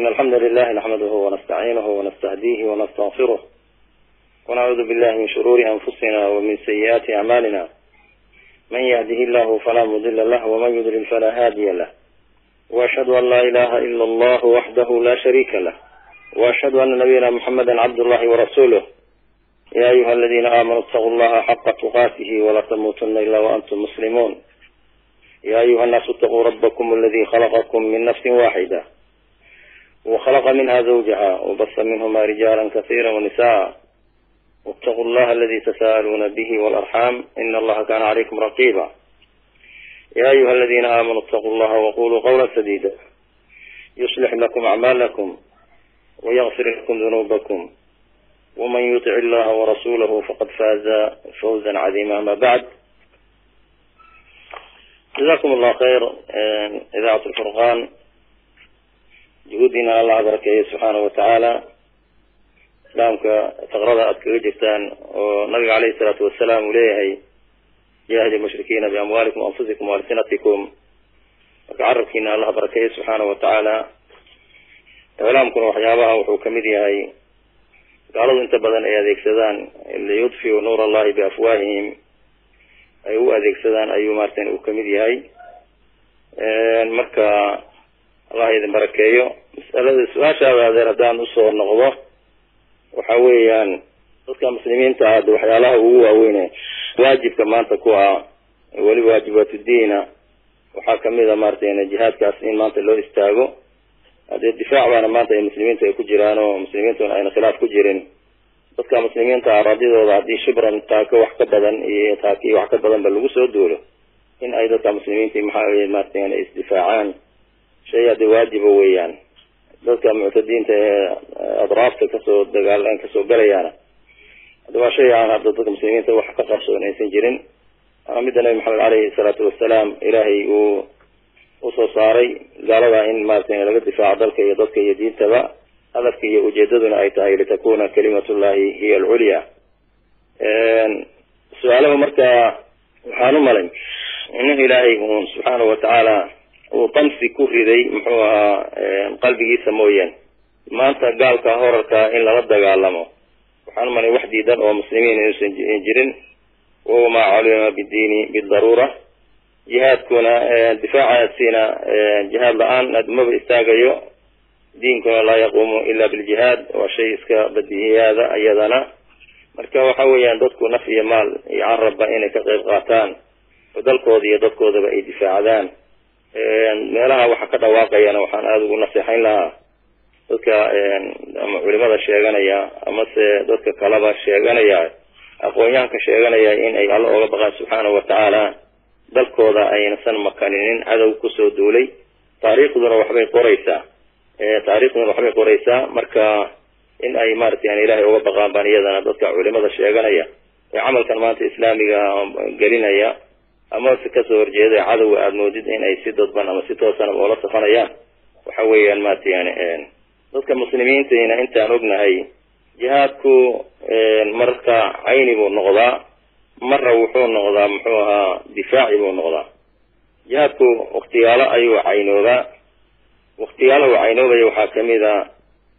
إن الحمد لله نحمده ونستعينه ونستهديه ونستغفره ونعوذ بالله من شرور أنفسنا ومن سيئات أعمالنا من يهده الله فلا مضل له ومن يضلل فلا هادي له وأشهد أن لا إله إلا الله وحده لا شريك له وأشهد أن نبينا محمدا عبد الله ورسوله يا أيها الذين آمنوا اتقوا الله حق تقاته ولا تموتن إلا وأنتم مسلمون يا أيها الناس اتقوا ربكم الذي خلقكم من نفس واحدة وخلق منها زوجها وبث منهما رجالا كثيرا ونساء واتقوا الله الذي تساءلون به والأرحام إن الله كان عليكم رقيبا يا أيها الذين آمنوا اتقوا الله وقولوا قولا سديدا يصلح لكم أعمالكم ويغفر لكم ذنوبكم ومن يطع الله ورسوله فقد فاز فوزا عظيما ما بعد جزاكم الله خير إذاعة الفرقان juhuuddiina alla barakeeye subxaanahu watacaala islaamka faqrada aad kaga jirtaan oo nabiga caleyhi salaatu wasalaam uu leeyahay jaahid lmushrikiina biamwaalikum anfusikum waalsinatikum marka carabkiina allah barakeeye subxaanahu watacaala iclaamkuna waxyaabaha wuxuu ka mid yahay gaaladu inta badan ay adeegsadaan liyudfiu nuur allahi biafwaahihim ay u adeegsadaan ayuu maaratan uu ka mid yahay. Marka allah idin barakeeyo. Masalada su'aashaada adeer haddaan u soo noqdo waxa weeyaan dadka muslimiinta ah de waxyaalaha ugu waaweyne waajibka maanta ku ah weliba waajibaatudiina waxaa ka mid a maarata jihaadkaas in maanta loo istaago. Hadee difaac baana maanta ay muslimiinta ay ku jiraan oo muslimiintuna ayna khilaaf ku jirin. Dadka muslimiinta ah raadidooda haddii shibran taako wax ka badan iyo taaki wax ka badan ba lagu soo duulo. In ay dadka muslimiinta maxaa maarata isdifaacaan shay hadde waajiba weeyaan. Dadka muctadiinta ee adraafta ka soo dagaal ka soo galayaana. Hadda waa shay aan hadda dadka muslimiinta wax ka qarsoon aysan jirin. Waana midda nabi maxamed caleyhi salaatu wasalaam ilaahay uu u soo saaray gaalada in maarata laga difaaco dalka iyo dadka iyo diintaba. Hadafka iyo ujeedaduna ay tahay litakuna kalimatullahi hiya alculya su'aalaha marka waxaan u malay in ilaahay uun subxaanahu watacaala uu damsi ku riday muxuu ahaa qalbigiisa mooyaan. Maanta gaalka horarka in lala dagaalamo. Waxaan umalay wax diidan oo muslimiin inuusan jirin. Wamaa culima bidiini bidaruura jihaadkuna difaacaasina jihaad la'aan adumaba istaagayo. Diinkuna laa yaquumu ila biljihaad. Waa shay iska badihiyaada iyadana. Marka waxa weeyaan dadku naf iyo maal iyo carabba inay ka qayb qaataan. Oo dalkooda iyo dadkoodaba ay difaacdaan meelaha waxa ka dhawaaqayana waxaan aada ugu naseexayn lahaa. Dadka ama culimada sheeganaya amase dadka kaleba sheeganaya aqoonyahanka sheeganaya in ay alla oga baqaan subxaanahu watacaala dalkooda aynasan makaninin cadow ku soo duulay. Taariikhduna waxbay qoraysaa. Taariikhduna waxbay qoraysaa. Marka in ay maarata ilaahay uga baqaan baan iyadana dadka culimada sheeganaya. Ee camalkan maanta islaamiga gelinaya ama si ka soo horjeeda cadowga aada moodid in ay si dadban ama si toosanaba oola safanayaan waxa weeyaan maarata yani dadka muslimiintiina intaan ognahay jihaadku marka cayni buu noqdaa marna wuxuu noqdaa muxuu ahaa difaaci buu noqdaa. Jihaadku waktiyaalo ayuu caynoobaa waktiyaalaha uu caynoobaya waxaa ka mid a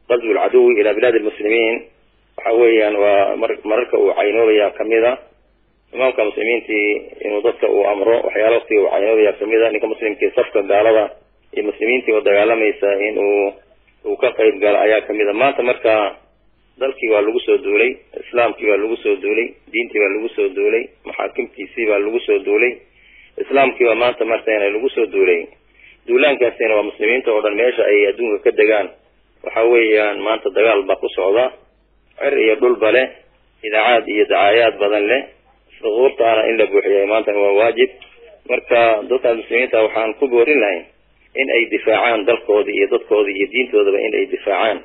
qaswu lcaduwi ilaa bilaadi lmuslimiin waxa weeyaan waa mararka uu caynoobaya ka mid a imaamka muslimiintii inuu dadka uu amro waxyaala waktiga uu caynoobaya ka mid a ninka muslimkii safka gaalada iyo muslimiintii oo dagaalamaysa in uu uu ka qayb galo ayaa ka mid a maanta marka dalkii waa lagu soo duulay islaamkii baa lagu soo duulay diintii baa lagu soo duulay maxaakimtiisii baa lagu soo duulay islaamkii baa maanta martana lagu soo duulay. Duulaankaasina waa muslimiinta oo dhan meesha ay adduunka ka degaan. Waxa weeyaan maanta dagaal baa ku socda cer iyo dhulba leh idaacaad iyo dacaayaad badan leh suquurtaana in la buuxiyay maantana waa waajib. Marka dadka muslimiinta waxaan ku boorin lahayn in ay difaacaan dalkooda iyo dadkooda iyo diintoodaba in ay difaacaan.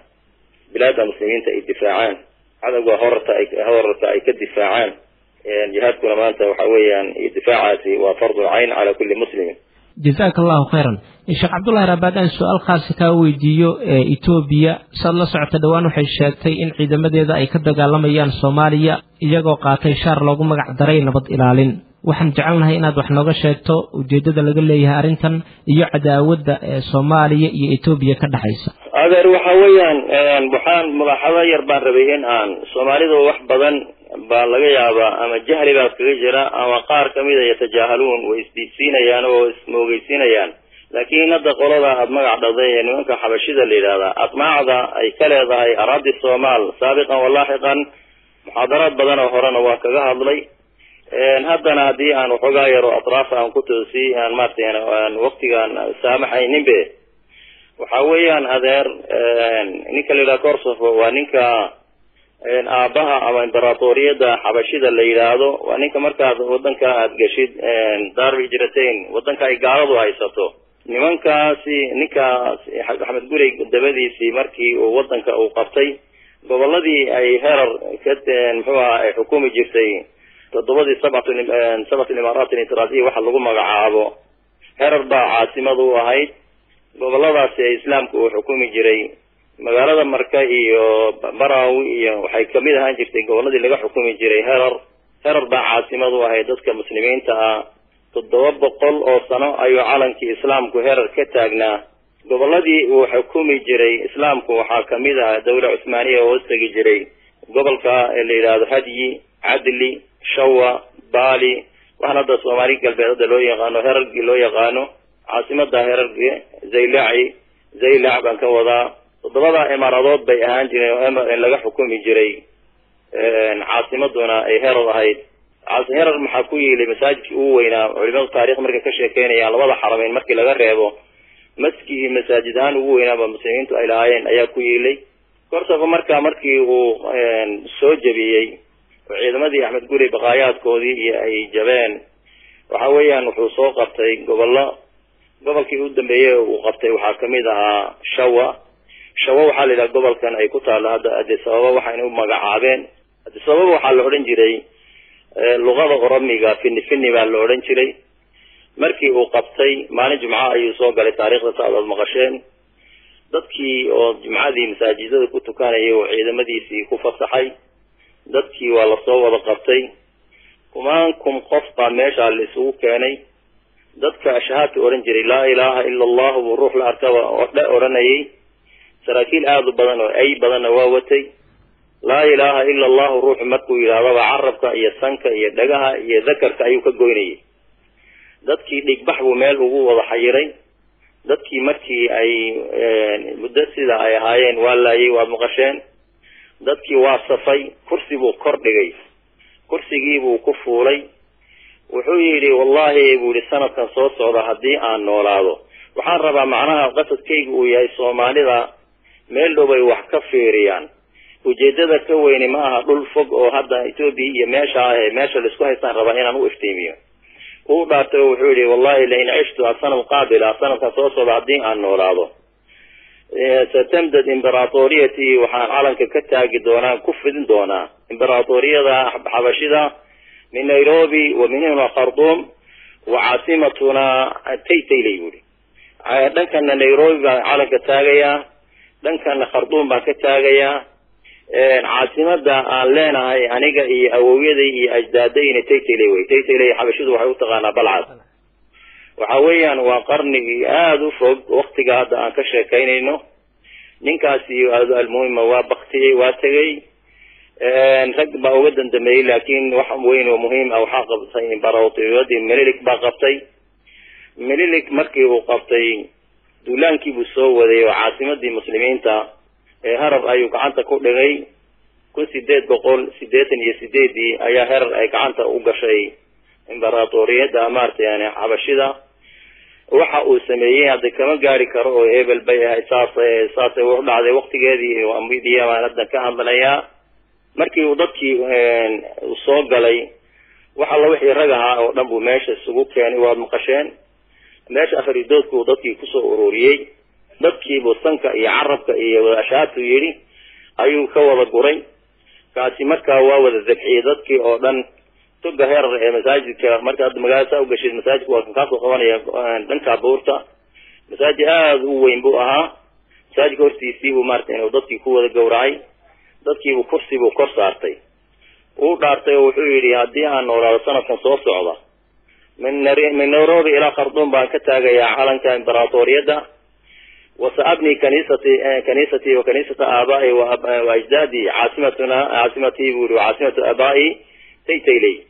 Bilaada muslimiinta ay difaacaan. Cadowga horarta ay horarta ay ka difaacaan. Jihaadkuna maanta waxa weeyaan difaacaasi waa fardu cayn cala kulli muslimin jazaaka allahu khayran sheekh cabdullahi rabaadaan su'aal khaasa kaa weydiiyo ee etoobiya saad la socota dhowaan waxay sheegtay in ciidamadeeda ay ka dagaalamayaan soomaaliya iyagoo qaatay shaar loogu magac daray nabad ilaalin. Waxaan jecelnahay inaad wax nooga sheegto ujeeddada laga leeyahay arrintan iyo cadaawadda ee soomaaliya iyo etoobiya ka dhexaysa adeer waxa weeyaan waxaan madaxado yar baan rabay in aan soomaalida wax badan baa laga yaabaa ama jahli baa kaga jira ama qaar kamida yatajaahaluun way isdiidsiinayaan oo ismoogeysiinayaan laakiin hadda qolada aada magac dhahday ee nimanka xabashida la yidhahdaa aqmaacda ay ka leedahay araadi soomaal saabiqan walaaxiqan muxaadaraad badan oo horena waa kaga hadlay. Haddana haddii aan waxoogaa yaro atraaf aan ku toosi aan maarata waktigaan saamaxayninbe waxa weeyaan adeer ninka la yidhaha korsofo waa ninka aabaha ama imberatoriyadda xabashida la yidhaahdo waa ninka markaad wadanka aada geshid daarul hijratain wadanka ay gaaladu haysato. Nimankaasi ninkaas axmed gurey dabadiisii markii uu wadanka uu qabtay goboladii ay herar ka muxuu aha ay xukumi jirtay toddobadii sabt sabat imaaraat initiraadiya waxa lagu magacaabo herar baa caasimada u ahayd goboladaasi ee islaamka uu xukumi jiray magaalada marka iyo barawi iyo waxay ka mid ahaan jirtay goboladii laga xukumi jiray herar herar baa caasimad u ahayd dadka muslimiinta ah. Toddoba boqol oo sano ayuu calankii islaamku herar ka taagnaa. Goboladii uu xukumi jiray islaamku waxaa ka mid ah dawla cusmaaniya oo hoostegi jiray. Gobolka la yidhaahdo hadyi cadli shawa bali waxaan hadda soomaali galbeed hadda loo yaqaano herargii loo yaqaano caasimada herargi zaylaci zaylac baan ka wadaa. Toddobada imaaradood bay ahaan jireen oo laga xukumi jiray caasimaduna ay herar ahayd. Herar maxaa ku yiilay masaajidkii ugu weynaa culimadu taarikh markay ka sheekeynayaan labada xarameyn markii laga reebo maskii masaajid ahaan ugu weynaaba muslimiintu ay lahaayeen ayaa ku yiilay korsafo marka markii uu soo jebiyey oo ciidamadii axmed guri baqaayaadkoodii iyo ay jabeen waxa weeyaan wuxuu soo qabtay gobollo gobolkii u dambeeyey uu qabtay waxaa ka mid ahaa shawa. Shawa waxaa la yidhaha gobolkan ay ku taalla hadda adisababa waxayna u magacaabeen. Adisababa waxaa la odhan jiray luqada oromiga fini fini baa la odhan jiray. Markii uu qabtay maalin jumca ayuu soo galay taariikhda sa adood maqasheen. Dadkii oo jumcadii masaajidada ku tukanayay oo ciidamadiisii ku fasaxay dadkii waa la soo wada qabtay. Kumaan kun qof baa meeshaa la isugu keenay dadka ashahaadka odhan jiray laa ilaaha ila allahu buu ruux la arkaba dhe odhanayay. Saraakiil aada u badan oo ay badanna waa watay. Laa ilaaha ila allahu ruuxu markuu yidhahdaba carabka iyo sanka iyo dhagaha iyo dakarka ayuu ka goynayay. Dadkii dhigbax buu meel ugu wada xayiray. Dadkii markii ay muddo sida ay ahaayeen waa laayay waad maqasheen. Dadkii waa safay kursi buu kor dhigay. Kursigii buu ku fuulay wuxuu yidhi wallahi buu yihi sanadkan soo socda haddii aan noolaado. Waxaan rabaa macnaha qasadkayga uu yahay soomaalida meel dhow bay wax ka fiiriyaan. Ujeedada ka weyni ma aha dhul fog oo hadda etoobiya iyo meesha ah ee meesha la isku haystaan rabaa inaan u iftiimiyo. Uu dhaartay oo wuxuu yihi wallahi lain cishtu asanad qaabila sanadkan soo socda haddii aan noolaado. Satamdad imberatoriyati waxaan calanka ka taagi doonaa ku fidin doonaa. Imberatoriyada xabashida min nairobi wa min huna kharduum wa caasimatuna taytaylay buuri dhankana nairobi baan calanka taagayaa dhankana kharduum baan ka taagayaa caasimada aan leenahay aniga iyo awowyaday iyo ajdaaddayna taytaylay wey taytaylay xabashidu waxay utaqaanaa balcad waxa weeyaan waa qarnigii aada u fog waktiga hadda aan ka sheekaynayno ninkaasi almuhima waa baktiyey waa tegay rag baa uga dandameeyey laakin wax weyn oo muhiim ah waxaa qabtay imbaratoriyadii melilik baa qabtay. Melilik markii uu qabtay duulaankii buu soo waday oo caasimadii muslimiinta ee harar ayuu gacanta ku dhigay. Kun sideed boqol sideetan iyo sideedii ayaa herar ay gacanta u gashay imberatoriyadda maarata yani xabashida waxa uu sameeyey hadda kama gaari karo oo ebel bay ahayd saas saasay u dhacday waktigeedii media baan hadda ka hadlayaa markii uu dadkii soo galay wax alla wixii rag ahaa oo dhan buu meesha isugu keenay waad maqasheen. Meesha afaridoodku uu dadkii ku soo ururiyey. Dadkiibuu sanka iyo carabka iyo wada ashaatu yidhi ayuu ka wada guray. Kaasi markaa waa wada dabxiyey dadkii oo dhan. Toga herar ee masaajidka marka hadda magaalada saa ugashid masaajidka waa kaasoo qabanaya dhanka buurta. Masaajid aada u weyn buu ahaa. Masaajidka hortiisii buu maarata inuu dadkii ku wada gawracay dadkiibu kursi buu kor saartay. Uu dhaartay oo wuxuu yidhi haddii aan noolaado sanadkan soo socda min nairobi ilaa kharduum baan ka taagayaa calanka imberaatoriyadda wasaabni kaniisati eh, kaniisati wa kaniisata aabaa'i wa ajdaadi caasimatuna caasimatii buu yihi caasimatu aabaa'i taytayley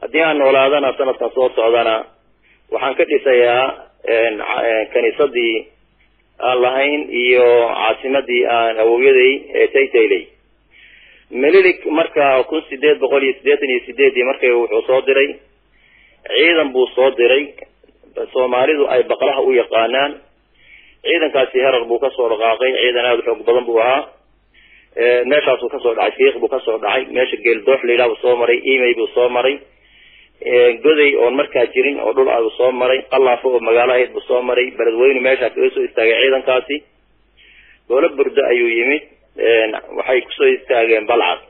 haddii aan noolaadana sanadkan soo socdana waxaan ka dhisayaa eh, eh, kaniisadii aan lahayn iyo caasimadii aan awowyaday ee taytayley melilik marka kun sideed boqol iyo siddeetan iyo sideedii markay wuxuu soo diray ciidan buu soo diray. Soomaalidu ay baqlaha u yaqaanaan. Ciidankaasi herar buu ka soo dhaqaaqay ciidan aada xoog badan buu ahaa. Meeshaasuu ka soo dhacay fiiq buu ka soo dhacay meesha geeldoox layidhaha buu soo maray emay buu soo maray. Goday oon markaa jirin oo dhul aadu soo maray qallaafo oo magaalo ahayd buu soo maray beledweyne meeshaa kaga soo istaagay ciidankaasi. Goolo burdo ayuu yimid waxay ku soo istaageen balcad.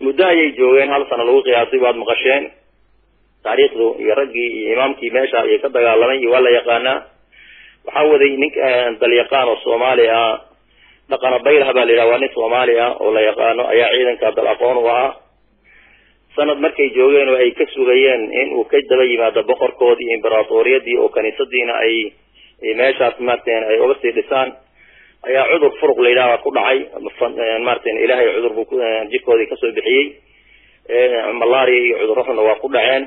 Muddo ayay joogeen hal sano lagu qiyaasay waad maqasheen. Taariikhdu iyo raggii iyo imaamkii meesha ayay ka dagaalamay iyo waa la yaqaanaa. Waxaa waday nin dalyaqaan oo soomaali ah. Dhaqana baylaha baa la yidhaha waa nin soomaali ah oo la yaqaano ayaa ciidanka dal aqoon u ahaa. Sanad markay joogeen oo ay ka sugayeen in uu ka daba yimaado boqorkoodii imberatoriyadii oo kaniisadiina ay meeshaas maarten ay uga sii dhisaan ayaa cudur furuq la yidhaha ku dhacay. Maarten ilaahay cudur buu jirkoodii ka soo bixiyey. Malaria iyo cudurro waa ku dhaceen.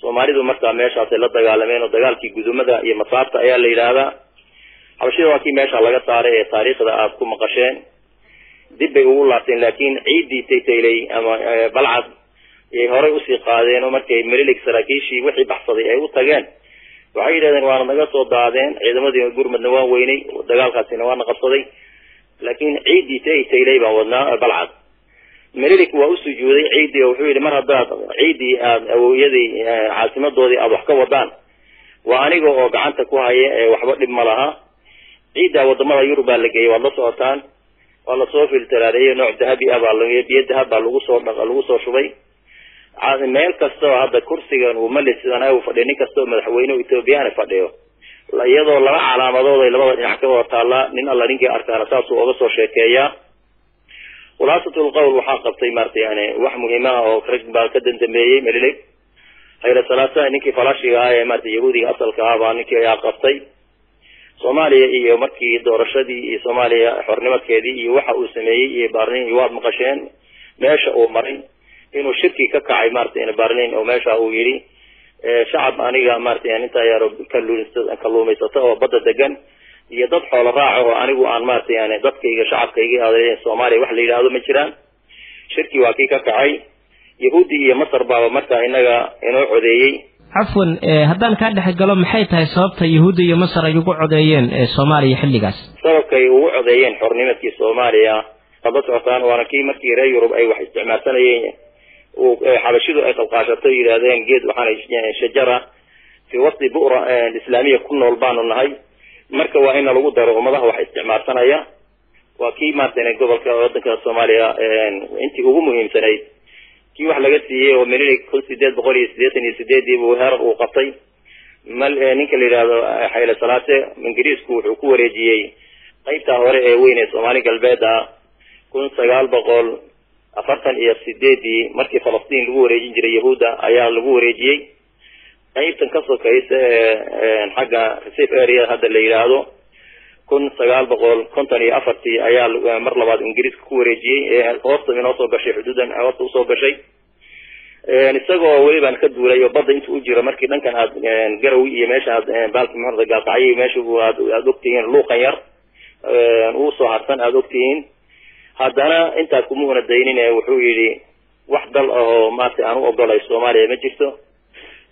Soomaalidu markaa meeshaasay la dagaalameen oo dagaalkii gudumada iyo masaarta ayaa la yidhaahdaa. Xabashida waa kii meesha laga saaray ee taariikhda aada ku maqasheen. Dib bay ugu laabteen laakiin ciiddii taytayley ama balcad ayay horay u sii qaadeen oo markay melilig saraakiishii wixii baxsaday ay u tageen waxay yidhahdeen waana naga soo daadeen ciidamadii gurmadna waan weynay dagaalkaasina waana qabsaday laakiin ciiddii taytayley baan wadnaa balcad. Melilig waa u sujuuday ciiddii oo wuxuu yidhi mar haddaad ciiddii aada awowyadii caasimadoodii aada wax ka wadaan waa aniga oo gacanta ku haya ee waxba dhib ma laha. Ciiddaa waddamada yurub baa la geeyey waad la socotaan waa la soo filtaraareeyey nooc dahabi ah baa biyo dahab baa lagu soo lagu soo shubay meel kastoo hadda kursigan uu mali sidan u fadhiyo nin kastoo madaxweyne ethoobiyaana fadhiyo iyadoo laba calaamadood ay labada dhinac ka wada taallaa nin alla ninkii arkaana saasuu oga soo sheekeeyaa. Khulaasatul qowl waxaa qabtay maarata yani wax muhiimaha oo rag baa ka dandambeeyey melileg hayla salaasa ninkii falashiga ah ee maarata yahuudiga asalka ah baa ninkii ayaa qabtay. Soomaaliya iyo markii doorashadii iyo soomaaliya xornimadkeedii iyo waxa uu sameeyey iyo barlin iyo waad maqasheen meesha uu maray inuu shirki ka kacay maarata barlin oo meesha uu yidhi shacab aniga maarata intaa yaro kalluumaysato oo badda degan iyo dad xoolo raaca oo anigu aan maarata yani dadkayga shacabkayga aad soomaaliya wax la yidhaahdo ma jiraan. Shirki waa kii ka kacay. Yahuudi iyo masar baaba markaa inaga inoo codeeyey. Cafwan haddaan kaa dhex galo maxay tahay sababta yahuudda iyo masar ay ugu codeeyeen soomaaliya xilligaas? Sababkay ugu codeeyeen xornimadkii soomaaliya waad la socotaan waana kii markii reer yurub ay wax isticmaalsanayeen xabashidu ay qalqaashato yidhaahdeen geed waxaana shajara fii wasti bu'ra islaamiya ku nool baanu nahay. Marka waa ina lagu daro ummadaha wax isticmaalsanaya waa kii maarata gobolka wadanka soomaaliya intii ugu muhiimsanayd. Kii wax laga siiyey oo melilig kun sideed boqol iyo siddeetan iyo sideedii buu herar uu qabtay. Mal ninka la yidhaahdo xayle salaate ingiriisku wuxuu ku wareejiyey. Qaybtaa hore ee weyn ee soomaali galbeed ah kun sagaal boqol afartan iyo sideedii markii falastiin lagu wareejin jiray yahuudda ayaa lagu wareejiyey. Qaybtan ka sokaysa ee xagga receive area hadda la yidhaahdo kun sagaal boqol konton iyo afartii ayaa mar labaad ingiriiska ku wareejiyey ee hoosta inoo soo gashay xuduudan hoosta u soo gashay. Isagoo welibaan ka duulay oo badda inta u jiro markii dhankan aad garawi iyo meesha aad baalki muxurda gaalkacyo meesha aad ogtihiin luuqan yar uu soo harsan aada ogtihiin haddana intaas kuma una daynin ee wuxuu yidhi wax dal ahoo maarata aan u ogolay soomaaliya ma jirto.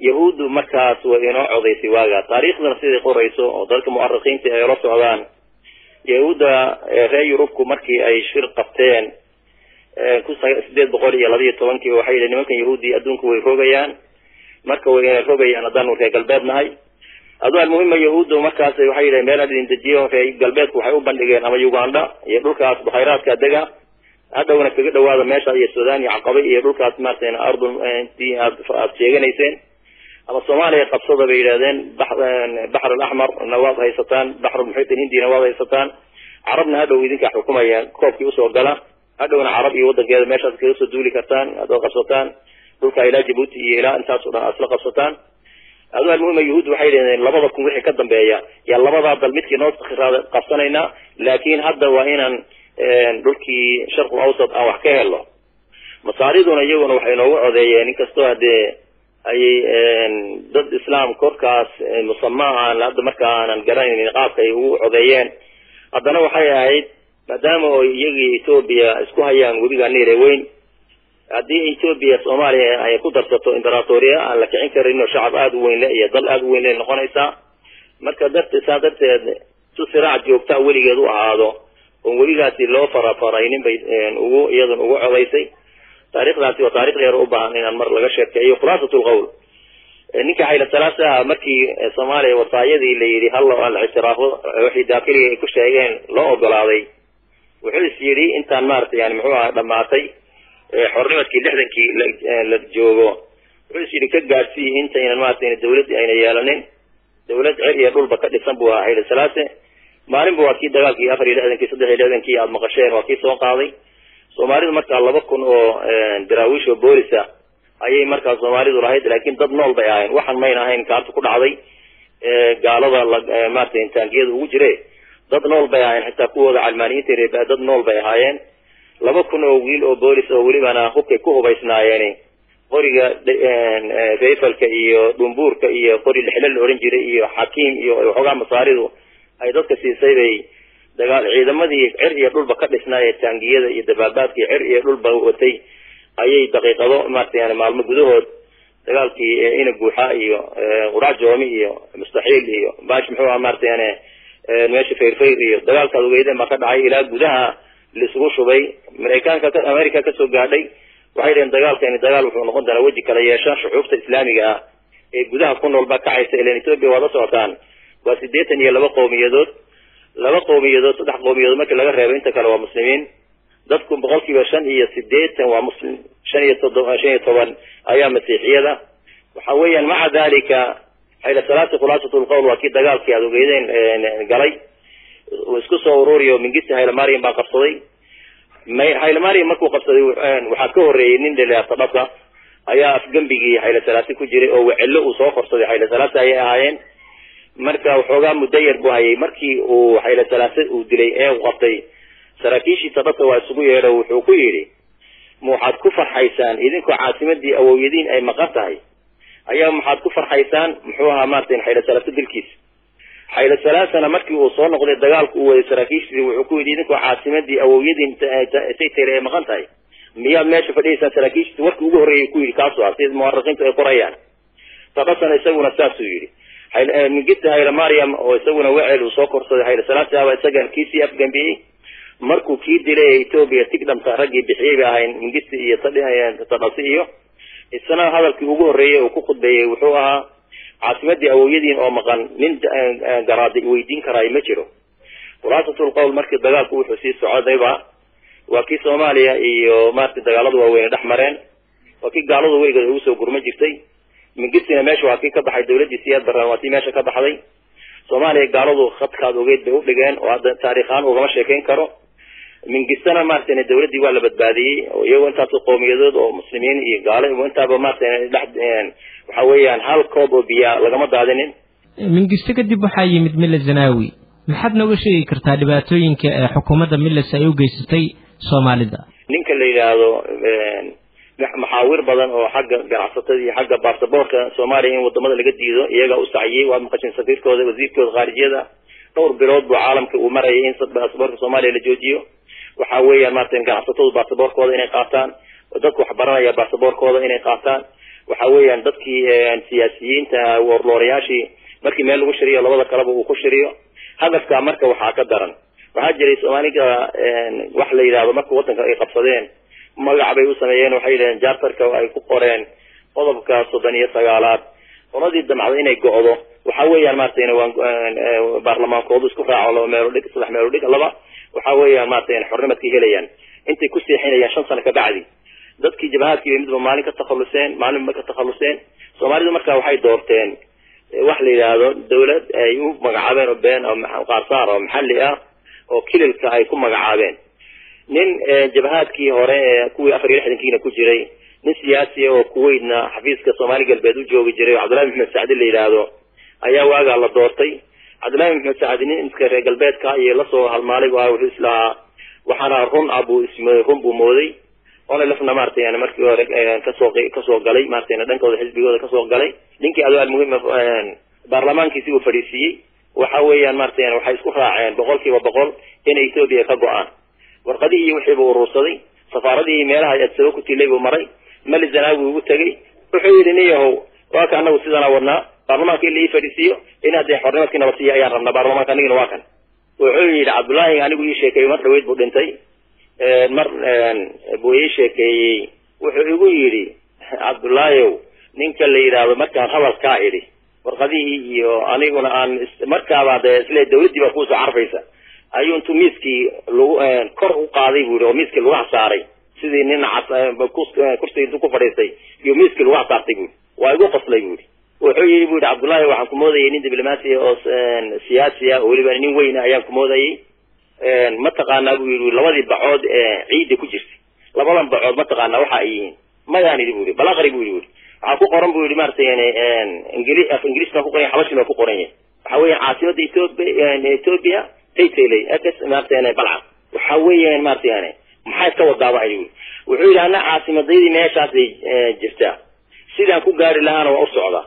Yahuuddu markaas way inoo codaysay waaga. Taariikhdana siday qorayso oo dadka mu'arikiinta ay la socdaan. Yahuudda reer yurubku markii ay shir qabteen kun sideed boqol iyo labayo tobankii waxay yidhi nimankan yahuudi adduunka way rogayaan. Marka way inay rogayaan haddaanu reer galbeed nahay adu almuhima yahuudda markaas waxay yidhahen meel adin dejiyo reer galbeedku waxay u bandhigeen ama uganda iyo dhulkaas bukhayraadka dega hadhowna kaga dhawaada meesha iyo sudan iyo caqabe iyo dhulkaas maarata ardun intii aad aad sheeganayseen. Ama soomaaliya qabsada bay yidhahdeen baxr alaxmarna waad haysataan baxr muxiit hindina waad haysataan. Carabna hadhow idinkaa xukumaya koobkii u soo gala. Hadhowna carab iyo wadankeeda meeshaas kaga soo duuli kartaan aad oo qabsataan. Dhulka ilaa jabuuti iyo ilaa intaas o dhan aad isla qabsataan aduu almuhima yuhuudda waxay yidhahdeen labada kun wixii ka dambeeya yaa labadaa dal midkii noo qabsanaynaa laakiin hadda waa inaan dhulkii sharqul awsat aan wax ka helno. Masaariduna iyaguna waxay noogu codeeyeen inkastoo hadee ayay dad islaam korkaas musama aan hadda marka aanan garanaynin qaabka ay ugu codeeyeen. Haddana waxay ahayd maadaama oo iyagii etoobiya isku hayaan webiga niire weyn haddii etoobiya soomaaliya ay ku darsato imberatoriya aan la kicin karin oo shacab aada u weyn le iyo dal aada u weyn le noqonaysaa marka darte saa darteed si siraac joogtaa weligeed u ahaado oon weligaasi loo farafaraynin bay ugu iyadun ugu codaysay taarikhdaasi waa taarikh dheer u baahan inaan mar laga sheekeeyo. Khulaasat lqowl ninka xayla salaasa ah markii soomaaliya wasaayadii la yidhi halla la ictiraafo wixii daakiliga ay ku sheegeen loo ogolaaday. Wuxuu is yidhi intaan maaragtay yani muxuu aha dhamaatay xornimadkii lixdankii la joogo. Wuxuu is yidhi ka gaadhsii intaynan maaragtay dawladdi ayna yeelanin dawlad cer iyo dhulba ka dhisan buu ahaa xayla salaase maalinba waa kii dagaalkii afar iyo lixdankii saddex iyo lixdankii aada maqasheen waa kii soo qaaday. Soomaalidu markaa laba kun oo daraawiish oo boolisa ayay markaa soomaalidu lahayd laakiin dad nool bay ahayn waxaan mayna ahayn kaarta ku dhacday gaalada maratay taangiyada ugu jire dad nool bay ahayn xitaa kuwooda calmaaniyiinta reeba dad nool bay ahaayeen laba kun oo wiil oo boolis oo welibana hubkay ku hubaysnaayeen qoriga rayfalka iyo dhumbuurka iyo qori lixle la odhan jiray iyo xakiim iyo waxoogaa masaaridu ay dadka siisay bay dagaal ciidamadii cer iyo dhulba ka dhisnaayee taangiyada iyo dabaabaadkii cer iyo dhulba watay ayay daqiiqado maarata yani maalmo gudahood dagaalkii ina guuxa iyo qurac joomi iyo mustaxiil iyo bash muxuu aha maarata yani meesha fayrfayr iyo dagaalkaad ogeydeen baa ka dhacay ilaa gudaha laisugu shubay maraykaanka america ka soo gaadhay waxay dhaheen dagaalkani dagaal wuxuu noqon doonaa weji kala yeesha shucuubta islaamiga ah ee gudaha ku nool baa kacaysa ilan ethoopia waad la socotaan. Waa siddeetan iyo laba qowmiyadood laba qowmiyadood saddex qowmiyadood markii laga reebo inta kale waa muslimiin. Dadku boqol kiiba shan iyo sideetan waa muslim shan iyo todo shan iyo toban ayaa masiixiyada. Waxa weeyaan maca dalika xayla salaati khulaasat lqowl waa kii dagaalkii aada ogeydeen galay. Isku soo ururiyo mingisi hayla mariam baa qabsaday hayla mariam markuu qabsaday waxaa ka horreeyey nin dheleatadhasa ayaa afgembigii hayla salaasi ku jiray oo wecelo uu soo korsaday hayla salaasi ayay ahaayeen. Marka waxoogaa muddo yar buu hayay. Markii uu hayla salaase uu dilay ee u qabtay saraakiishii tadhasa waa isugu yeedho wuxuu ku yidhi ma ku farxaysaan. Idinkoo caasimadii awowyadiin ay maqan tahay. Ayaa maxaad ku farxaysaan? Muxuu ahaa maarata xayla salaase dilkiisa xayla salaasana markii uu soo noqday dagaalku uu waday saraakiishii wuxuu ku yidhi idinkoo caasimadii awowyadiin saytayre ay maqan tahay. Miyaad meesha fadhiyaysaan saraakiishii warkii ugu horreeyay ku yidhi kaasu ah sida muwarikiintu ay qorayaan. Tadhasana isaguna saasuu yidhi. Mingista hayla mariam oo isaguna wecel uu soo korsaday hayla salaasi aba isagan kiisii afgambiyey markuu kii dilay ethoopia tigdhamta raggii bixiyey bay ahayn mingisi iyo tadhasi iyo. Isna hadalkii ugu horreeyay uu ku khudbeeyey wuxuu ahaa caasimadii awowyadiin oo maqan nin garaaday weydiin karaayo ma jiro. Khulaasatul qowl markii dagaalku wuxuu sii socdayba waa kii soomaaliya iyo maarata dagaalada waaweyne dhex mareen. Waa kii gaaladu weligeed ugu soo gurma jirtay. Mingisina meesha waa kii ka baxay dawladdii siyaad baraan waa tii meesha ka baxday. Soomaaliya gaaladu khadkaad ogeyd bay udhigeen oo hadda taariikhaan ugama sheekayn karo mingistana maarata dawladdii waa la badbaadiyey iyagoo intaas qowmiyadood oo muslimiin iyo gaalo intaaba maarata dhex waxa weeyaan hal koob oo biyaa lagama daadinin. Mingisto kadib waxaa yimid milla zanawi maxaad nooga sheegi kartaa dhibaatooyinka ee xukuumadda milles ay u geysatay soomaalida? Ninka la yidhaahdo maxaawir badan oo xagga ganacsatada iyo xagga basaboorka soomaaliya in waddamada laga diido iyaga u saciyey waa maqashin safiirkooda wasiirkooda khaarijiyada dhowr bilood buu caalamka uu marayay in basaboorka soomaaliya la joojiyo waxa weeyaan maarata ganacsatadu basaboorkooda inay qaataan dadku wax baranaya basaboorkooda inay qaataan. Waxa weeyaan dadkii siyaasiyiinta warloorayaashii markii meel lagu shiriyo labada kaleba uu ku shiriyo hadafka marka waxaa ka daran. Waxaa jiray soomaalida wax la yidhahdo marka wadanka ay qabsadeen magac bay u sameeyeen waxay yidhaheen jartarka ay ku qoreen qodobka soddon iyo sagaalaad. Qoladii damcda inay go'do. Waxa weeyaan maarata waan baarlamaankoodu isku raaco laba meelo dhig saddex meelo dhig laba waxa weeyaan maarata xornimadkay helayaan. Intay ku seexinayaan shan sano kabacdi dadkii jabhaadkii bay midba maalin ka takhaluseen maalinba ka takhaluseen. Soomaalidu marka waxay doorteen wax la yidhaahdo dawlad ay u magacaabeen oo been oo qaarsaar oo maxalli ah oo kililka ay ku magacaabeen. Nin jabhaadkii hore ee kuwii afar iyo lixdankiina ku jiray nin siyaasi oo kuwaitna xafiiska soomaali galbeed u joogi jiray oo cabdullahi maxamed sacdi la yidhaahdo ayaa waagaa la doortay sacdi nin iska reer galbeedka iyo la soo halmaalay wuxuu islahaa waxaana run ah buu ism run buu mooday. Oona lafna maaragtay yani markii hore ka soo ka soo galay maaragtay dhankooda xisbigooda ka soo galay. Ninkii adoo almuhim baarlamaankiisi uu fadhiisiiyey waxa weeyaan maaragtay yani waxay isku raaceen boqol kiiba boqol inay etoobiya ka go'aan. Warqadihii iyo wixiiba urursaday. Safaaradihii meelaha adsabo ku tilay buu maray. Mali zanaawi ugu tegay wuxuu yidhi nin yahow waa ka anagu sidaana wadnaa baarlamaanka in la ii fadhiisiiyo inaad dee xornimadkii nabadsiiya ayaan rabnaa baarlamaanka anigina waa kan. Wuxuu yidhi cabdullaahi anigu ii sheekeeyey mar dhaweyd buu dhintay. Mar buu ii sheekeeyey wuxuu igu yidhi cabdullaahiyow ninka la yidhaahdo markaan hadalkaa idhi warqadihii iyo aniguna aan markaaba dee isle dawladdii baa kuusoo carfaysa. Ayuu intuu miiskii lagu kor u qaaday buu yidhi oo miiskii lagu hasaaray sidii nin kursiga intuu ku fadhiistay iyo miiskii lagu hasaartay buu yidhi. Waa igu qoslay buu yidhi wuxuu yidhi bu yidhi cabdullaahi waxaan ku moodayay nin diblomaasi oo siyaasi ah oo weliba nin weyn ah ayaan ku moodayay. Mataqaanaa buu yidhi labadii bacood ee ciidda ku jirtay. Labadan bacood mataqaanaa waxa ay yihiin. Mayaan idhi bu yidhi balaqri bu yidhi waxaa ku qoran bu yidhi maaragtay ingili af baa ku qoran xabashin baa ku qoran yahay. Waxa weeyaan caasimada ethiopia ethiopia taytaylay ss maaragtay balcad waxa weeyaan maaragtay yani maxay ka wadaaba ay wuxuu yidhi ana caasimadayadii meeshaasay jirtaa. Sidaan ku gaari lahaana waa u socdaa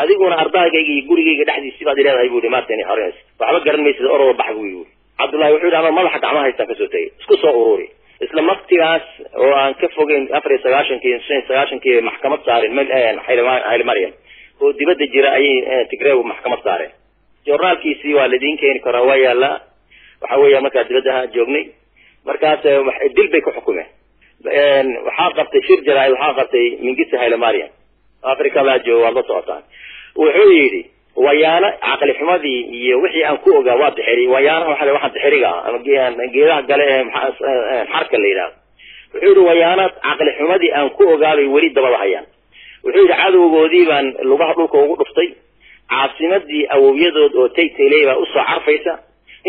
adiguna ardaygayga iyo gurigayga dhexdiisi baad ileedahay bu yidhi maaragtay horeys waxba garan maysid orada bax bu yidhi cabdullahi wuxuu yidhi ama madaxa gacmaha haystaan ka soo tegay isku soo ururi isla maktigaas oo aan ka fogeyn afar iyo sagaashankii shan sagaashankii maxkamad saareen xayli maryam oo dibadda jira ayay tigreegu maxkamad saareen joornaalkiisii waa laidiin keeni karaa waa yaallaa waxa weeya markaa dibadda joognay. Markaas dil bay ku xukumeen. Waxaa qabtay shir jaraa'id waxaa qabtay mingisi hayle mariam afrikada jooga waad la socotaan wuxuu yidhi wayaano caqli xumadii iyo wixii aan ku ogaa waa dixiri wayaanaha waxa waxaan dixiriga ah ama geedaha gale ee xarka la yidhahdo wuxuu yidhi wayaano caqli xumadii aan ku ogaabay weli dabada hayaan. Wuxuu yidhi cadowgoodii baan lugaha dhulka ugu dhuftay. Caasimadii awowyadood oo taytayley baa u soo carfaysa.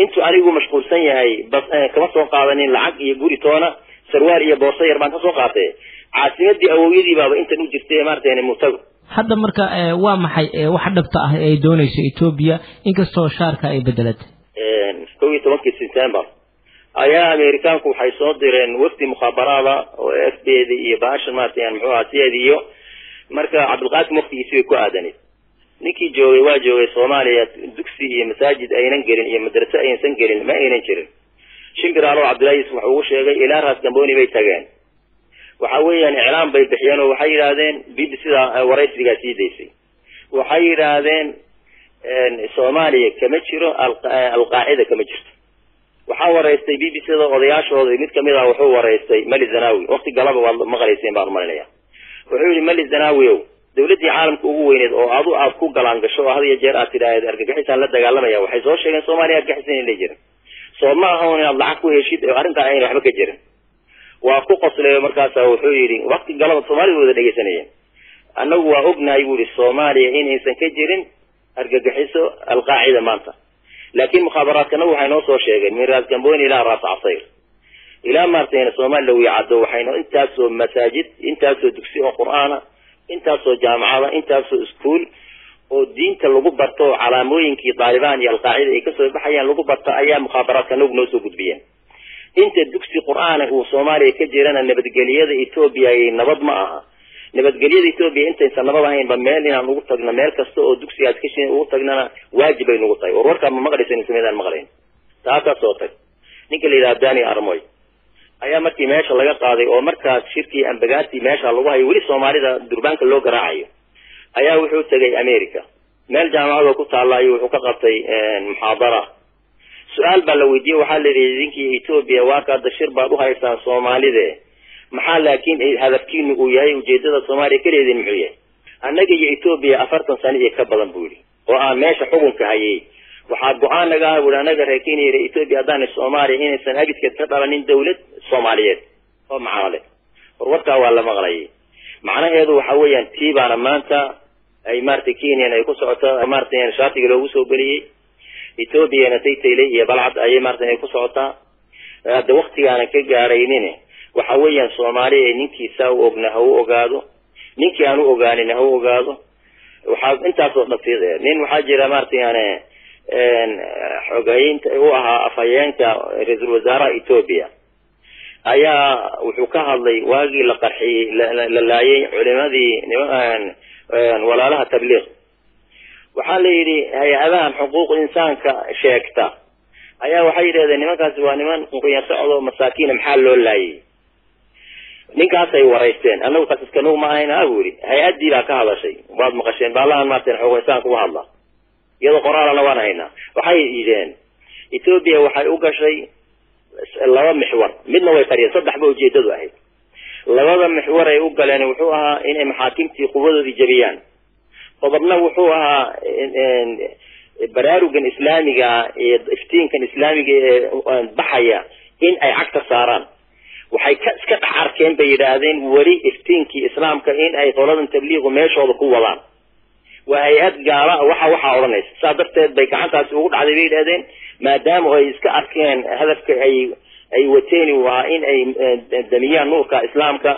Intuu anigu mashquulsan yahay bas kama soo qaadanin lacag iyo guri toona. Sarwaal iyo boorso yar baan ka soo qaatay caasimadii awowyadii baaba intan u jirtay maaragtay mutago hadda marka waa maxay wax dhabta ah ee ay doonayso etoobiya? Inkastoo shaarka ay bedelatay kow iyo tobankii september. Ayaa amerikaanku waxay soo direen wafdi mukhaabaraada oo f b da iyo baashan maaragtay muxuu ahaa sideed iyo marka cabdilqaasim waftigiisi bay ku aadaneed ninkii joogay waa joogay soomaaliya dugsi iyo masaajid aynan gelin iyo madrase aynan gelin ma aynan jirin. Shimbiraalo cabdullahi yuusuf ugu sheegay ilaa raas gamboni bay tageen waxa weeyaan iclaam bay bixiyeen oo waxay yidhaahdeen b b sida waraysigaa sii daysay waxay yidhaahdeen soomaaliya kama jiro alqaacida kama jirto. Waxaa waraystay b b sida odayaashooda mid ka mid ah wuxuu waraystay mali zanawi. Wakti galaba waad maqlayseen baan umalinaya wuxuu yihi mali zanawi ow dawladdii caalamka ugu weyneed oo adu aad ku galaan gasho oo had iyo jeer aad tidhaahd argagixisaan la dagaalamaya waxay soo sheegeen soomaaliya argagixisan in la jirin. Soo ma aha un inaad lacag ku heshid oo arrintaa ayna waxba ka jirin waa ku qoslay markaasa wuxuu yidhi wakti galaba soomaalida wada dhegaysanayeen annagu waa ognahay bu yihi soomaaliya inaysan ka jirin argagixiso alqaacida maanta. Laakiin mukhaabaraadkanagu waxay noo soo sheegeen min raas gamboni ilaa raas casayr ilaa maartayna soomaali lawi caddo waxayno intaasoo masaajid intaasoo dugsi oo qur'aana intaasoo jaamacada intaasoo iskuol oo diinta lagu barto oo calaamooyinkii daalibaan iyo alqaacida ay ka soo baxayaan lagu barto ayaa mukhaabaraadkanagu noo soo gudbiyeen inta dugsi qur'aana uu soomaaliya ka jirana nabadgelyada etoobiya nabad ma aha. Nabadgelyada etoobiya intaysan nabad ahaynba meel inaan ugu tagno meel kasta oo dugsigaas ka ugu tagnana waajib bay nagu tahay. War warkaa ma maqlaysan sameydaan maqlayn. Taasaa soo tag. Ninka la yidhaha dani armoy ayaa markii meesha laga qaaday oo markaas shirkii ambagaati meesha lagu hayo weli soomaalida durbaanka loo garaacayo ayaa wuxuu tegay america meel jaamacadoo ku taalla ayuu wuxuu ka qabtay muxaadara su'aal baa la weydiiyey waxaa la yidhi idinkii etoobiya waa kaada shir baad u haysaan soomaalide. Maxaa laakiin hadafkiinu uu yahay ujeedada soomaaliya kaleedin muxuu yahay. Annaga iyo etoobiya afartan sano iyo ka badan buu yidhi oo aan meesha xukunka hayay. Waxaa go'aan naga ah buui annaga reer kenya yidhi etoobiya haddaana soomaaliya inaysan abidkeed ka dhalanin dawlad soomaaliyeed oo macnole war warkaa waa la maqlayay. Macnaheedu waxa weeyaan tii baana maanta ay maratay kenyan ay ku socoto maratay shaatiga loogu soo geliyey etoobiyana taytayle iyo balcad ayay maarata ay ku socotaa. Hadda waktigaanan ka gaaraynin waxa weeyaan soomaaliya ninkiisa u ogna ha u ogaado ninkii aan u ogaanin ha u ogaado. Waxaa intaasoo dhafiiq nin waxaa jira maarata yani xogeynta u ahaa afhayeenka ra'iisul wasaaraha ethoobia ayaa wuxuu ka hadlay waagii la qarxiyey la laayay culimadii walaalaha tabliiq waxaa la yidhi hay'adahan xuquuq insaanka sheegta. Ayaa waxay yidhahdeen nimankaasi waa niman quyan socdo masaakiina maxaa loo laayay? Ninkaasay waraysteen anagu kaas iskanugu ma ahayna abu yidhi. Hay'addii baa ka hadashay. Waad maqasheen baalahan maarten xuquuq insaanka uga hadla. Iyadoo qoraalana waan haynaa waxay yidheen ethoobia waxay u gashay laba mixwar. Midna way tariyeen saddex ba ujeedadu ahayd. Labada mixwar ay u galeen wuxuu ahaa inay maxaakimtii quwadoodii jabiyaan qodobna wuxuu ahaa baraarugan islaamiga iyo iftiinkan islaamiga ee baxaya in ay cagta saaraan. Waxay ka iska dhex arkeen bay yidhaahdeen weli iftiinkii islaamka in ay qoladan tabliiqu meeshooda ku wadaan waa hay'ad gaala waxa waxaa odhanaysa. Saa darteed bay gacantaasi ugu dhacday bay yidhahdeen maadaama ay iska arkeen hadafka ay ay wateen uu ahaa in ay damiyaan nuurka islaamka.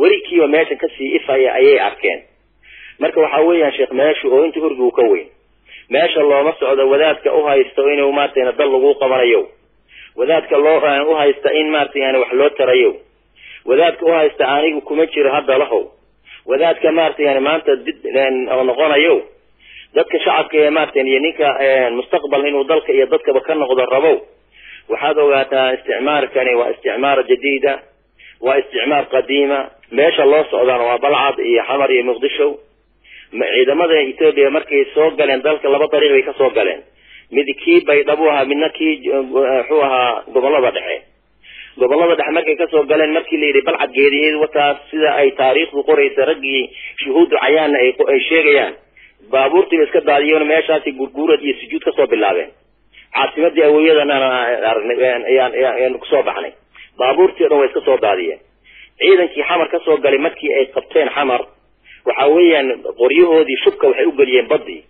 Weli kiiba meeshan ka sii ifaya ayay arkeen marka waxa weeyaan sheekh meeshu oo inta orgigu ka weyn meesha looma socdo wadaadka uhaysto inuu maarata dal lagu qabanayo. Wadaadka loo uhaysta in maarata yani wax loo tarayo. Wadaadka uhaysta anigu kuma jiro hadda lahow. Wadaadka maarata yani maanta did noqonayo dadka shacabka ee maarata iyo ninka mustaqbal inuu dalka iyo dadkaba ka noqdo rabow waxaad ogaataa isticmaarkani waa isticmaar jadiida waa isticmaar qadiima. Meesha loo socdaana waa balcad iyo xamar iyo muqdisho ciidamada ethoobia markay soo galeen dalka laba dariiq bay ka soo galeen. Mid kii baydhab u ahaa midna kii muxuu ahaa gobollada dhexe. Gobolada dhexe markay ka soo galeen markii la yidhi balcad geediyeed wataas sida ay taariikhdu qoraysa raggii shuhuudu cayaanna ay sheegayaan. Baabuurtiiba iska daadiyeen meeshaasi gurguurad iyo sujuud ka soo bilaabeen. Caasimadii awoyadan aragnay ku soo baxnay. Baabuurtii o dhan way iska soo daadiyeen. Ciidankii xamar ka soo galay markii ay qabteen xamar waxa weeyaan qoryahoodii shubka waxay ugeliyeen badii.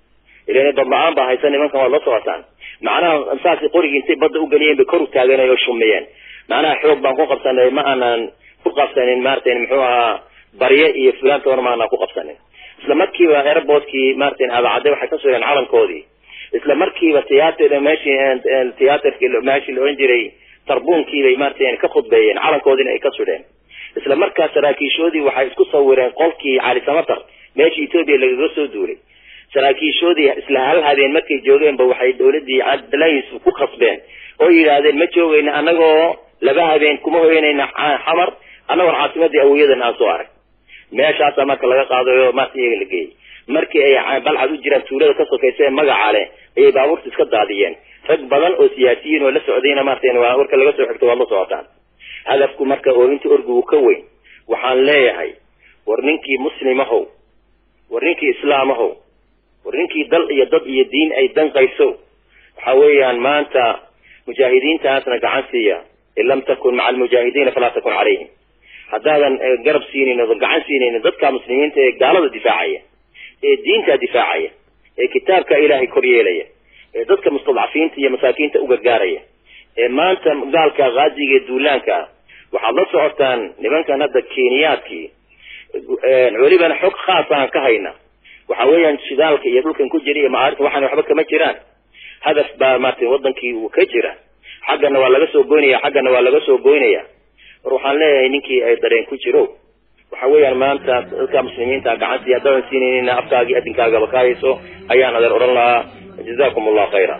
Ilan bad la'aan baa haysa nimankan waad la socotaan. Macnaha saas qorigii intay badda ugeliyeen bay kor u taageen oo shumiyeen. Macnaha xoog baan ku qabsanay ma aanan ku qabsanin maarata muxuu ahaa barye iyo fulaantoona ma aanan ku qabsanin. Isla markiiba airportkii maarata aadacadde waxay ka sugeen calankoodii isla markiiba tiyaatar meeshii tiyaatarkii meeshii la ohan jiray tarbuunkiibay maarata ka khudbeeyeen calankoodiina ay ka sudheen isla markaas saraakiishoodii waxay isku sawireen qolkii cali samatar meeshii etoobiya lagaga soo duulay. Saraakiishoodii isla hal habeen markay joogeenba waxay dawladii cabdillahi yuusuf ku khasbeen. Oo yidhaahdeen ma joogayna annagoo laba habeen kuma hoyanayna xamar annagoon caasimadii awoyadan aan soo arag. Meeshaasa marka laga qaadayo maarta iyaga la geeyey markii ay balcad u jiraan tuulada ka sokaysa magaca leh ayay baabuurta iska daadiyeen. Rag badan oo siyaasiyiin oo la socdayna maarata warka laga soo xigto waad la socotaan hadafku marka oo inta orgigu ka weyn waxaan leeyahay war ninkii muslimahow war ninkii islaamahow war ninkii dal iyo dad iyo diin ay danqayso waxa weeyaan maanta mujaahidiintaasna gacan siiya in lam takun maca almujaahidiina falaa takun calayhim. Haddaadan garab siinin oodan gacan siinaynin dadka muslimiinta ee gaalada difaacaya ee diinta difaacaya ee kitaabka ilaahay kor yeelaya ee dadka mustadcafiinta iyo masaakiinta u gargaaraya ee maanta gaalka kaaziga ee duulaanka waxaad la socotaan nimankan hadda keniyaadkii welibana xog khaas aan ka hayna. Waxa weeyaan shidaalka iyo dhulkan ku jira iyo macaarifta waxaan waxba kama jiraan. Hadaf baa maarata wadankii uu ka jira. Xaggana waa laga soo goynaya xaggana waa laga soo goynaya war waxaan leeyahay ninkii ay dareen ku jiro. Waxa weeyaan maanta dadka muslimiinta gacantii haddaadan siinaynin afkaagii adinkaagaba ka hayso ayaan adeer odhan lahaa. Jazakum allahu khayra